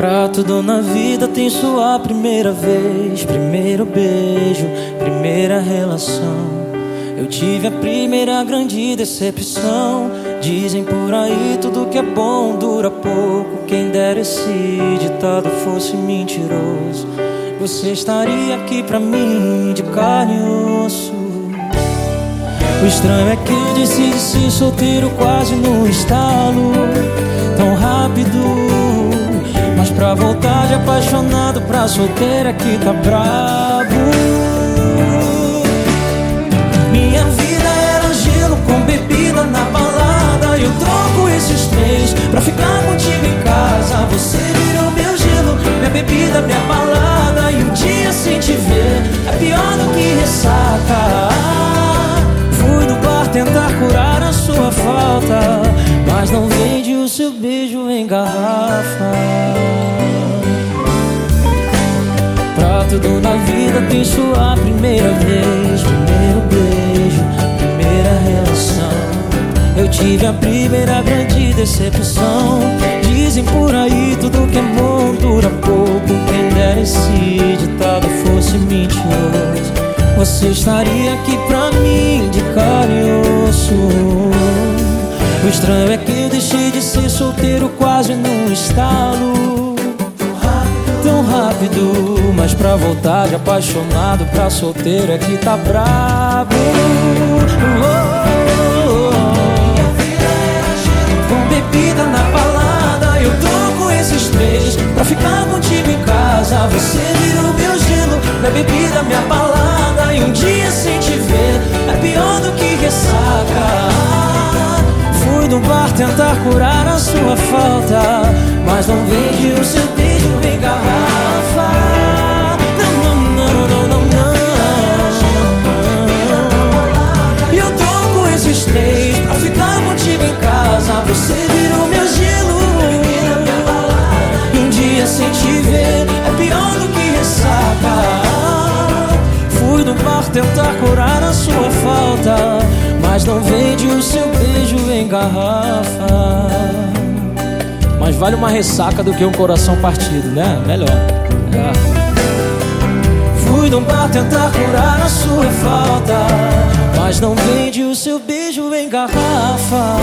Pra tudo na vida tem sua primeira vez, primeiro beijo, primeira relação. Eu tive a primeira grande decepção. Dizem por aí tudo que é bom dura pouco. Quem dera esse ditado fosse mentiroso. Você estaria aqui pra mim de carne e osso. O estranho é que eu decidi ser solteiro quase no apaixonado pra solteira que tá brabo. Minha vida era gelo com bebida na balada. Eu troco esses três pra ficar contigo em casa. Você virou meu gelo, minha bebida, minha balada. E um dia sem te ver é pior do que ressaca tentar curar a sua falta, mas não vende o seu beijo em garrafa. Tudo na vida tem sua primeira vez, primeiro beijo, primeira relação. Eu tive a primeira grande decepção. Dizem por aí tudo que é bom dura pouco. Quem dera esse ditado fosse mentiroso. Você estaria aqui pra mim de carne e osso O estranho é que eu deixei de ser solteiro quase num estalo Tão rápido, pra voltar de apaixonado pra solteiro é que tá brabo Com bebida na balada eu tô com esses três. Pra ficar contigo em casa Você virou meu gelo, minha bebida, minha balada e um dia sem te ver é pior do que ressaca. Fui no bar tentar curar a sua falta, mas não vende o seu mar tentar curar a sua falta, mas não vende o seu beijo em garrafa. Mas vale uma ressaca do que um coração partido, né? Melhor. É. Fui no bar tentar curar a sua falta, mas não vende o seu beijo em garrafa.